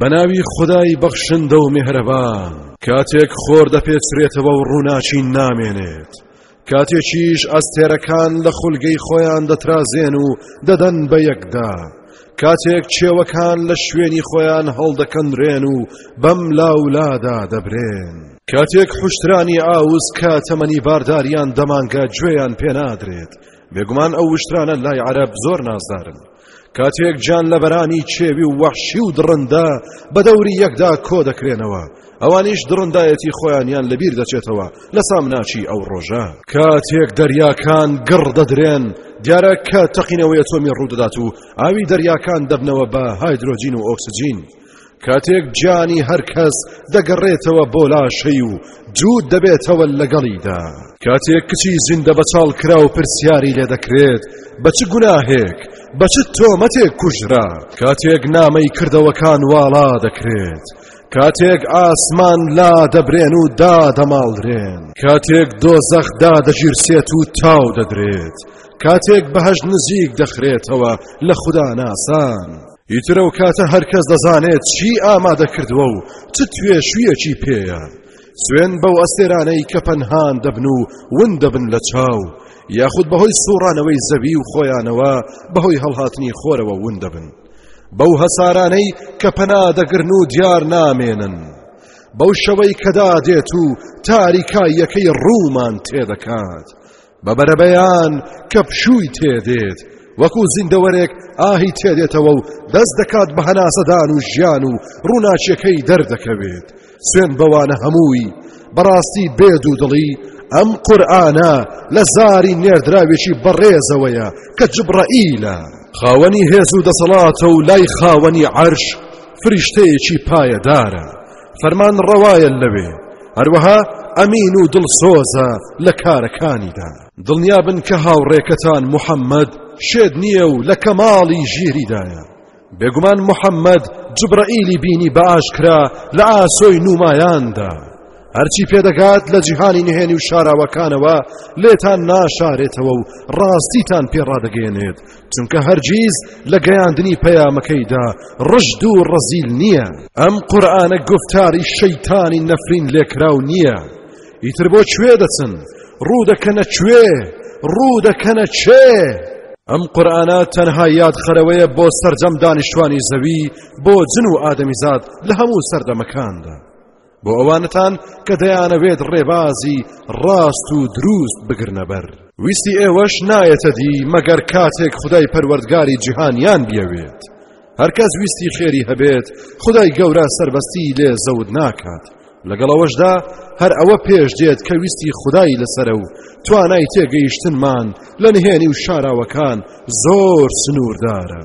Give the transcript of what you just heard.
بەناوی خودای بەخشندە و میهرەبان کاتێک خۆر دەپێچرێتەوە و ڕووناچی نامێنێت کاتێکیش ئەستێرەکان لە خولگەی خۆیان دەترازێن و دەدەن بە یەکدا کاتێک چێوەکان لە شوێنی خۆیان هەڵدەکەنرێن و بەم لاولادا دەبرێن کاتێک حشترانی ئاوس کە تەمەنی بارداریان دەمانگە گوێیان پێنادرێت بێگومان ئەو وشترانە لای عەرب زۆر نازدارن کاتێک گیانلەبەرانی کێوی و وەحشی و دڕندە بە دەوری یەکدا کۆ دەکرێنەوە ئەوانیش دڕندایەتی خۆیانیان لەبیر دەچێتەوە لە سامناچی ئەو ڕۆژە کاتێک دەریاکان گڕ دەدرێن دیارە کە تەقینەوەی ئەتۆمی ڕوودەدات و ئاوی دەریاکان دەبنەوە بە هایدرۆجین و ئۆکسجین کاتێک گیانی هەر کەس دەگەڕێتەوە بۆ لاشەی و جوود دەبێتەوە لەگەڵیدا کاتێک کچی زیندە بەچاڵ کراو پرسیاری لێ دەکرێت بە چ گوناهێک بە چ تۆمەتێک کوژرا کاتێک نامەی کردەوەکان واڵا دەکرێت کاتێک ئاسمان لا دەبرێن و دادەماڵرێن کاتێک دۆزەخ دادەگیرسێت و تاو دەدرێت کاتێک بەهەش نزیک دەخرێتەوە لە خوداناسان ئیتر ئەو کاتە هەرکەس دەزانێت چی ئامادە کردووە و چ توێشویەکی پێیە سوێن بەو ئەستێرانەی کە پەنهان دەبن و ون دەبن لە چاو یاخود بەهۆی سوڕانەوەی زەوی و خۆیانەوە بەهۆی هەڵهاتنی خۆرەوە ون دەبن بەو هەسارانەی کە پەنا دەگرن و دیار نامێنن بەو شەوەی کەدا دێت و تاریکاییەکەی ڕوومان تێدەکات بە بەرەبەیان کە پشووی تێدێت وەکو زیندەوەرێک ئاهی تێدێتەوە و دەست دەکات بە هەناسەدان و ژیان و ڕووناچیەکەی دەردەکەوێت سوێن بەوانە هەمووی بەڕاستی بێد و دڵی ئەم قورآانە لە زاری نێردراوێکی بەڕێزەوەیە کە جبڕەئیلە خاوەنی هێز و دەسەڵاتە و لای خاوەنی عەرش فریشتەیەکی پایەدارە فەرمانڕەوایە لەوێ، هەروەها ئەمین و دڵسۆزە لە کارەکانیدا. دڵنیابن کە هاوڕێکەتان محەممەد شێت نییە و لە کەماڵی ژیریدایە. بێگومان محەممەد جبرەئیلی بینی بە ئاشکرا لە ئاسۆی نومایاندا. هەرچی پێدەگات لە جیهانی نهێنی و شاراوەکانەوە لێتان ناشارێتەوە و ڕاستیتان پێڕادەگەێنێت چونکە هەرگیز لە گەیاندنی پەیامەکەیدا ڕژد و ڕەزیل نییە ئەم قورآانە گفتاری شەیتانی نەفرین لێکراو نییە ئیتر بۆ کوێ دەچن ڕوو دەکەنە کوێ ڕوو دەکەنە چێ ئەم قورآانە تەنها یادخەرەوەیە بۆ سرجەم دانیشتوانی زەوی بۆ جن و ئادەمیزاد لە هەموو سەردەمەکاندا بۆ ئەوانەتان کە دەیانەوێت ڕێبازی ڕاست و دروست بگرنە بەر ویستی ئێوەش نایەتە دی مەگەر کاتێک خدای پەروەردگاری جیهانیان بیەوێت هەرکەس ویستی خێری هەبێت خدای گەورە سربەستی لێ زەود ناکات لەگەڵەوەشدا هەر ئەوە پێش دێت کە ویستی خدای لەسرە و توانای تێگەیشتنمان لە نهێنی و شاراوەکان زۆر سنووردارە.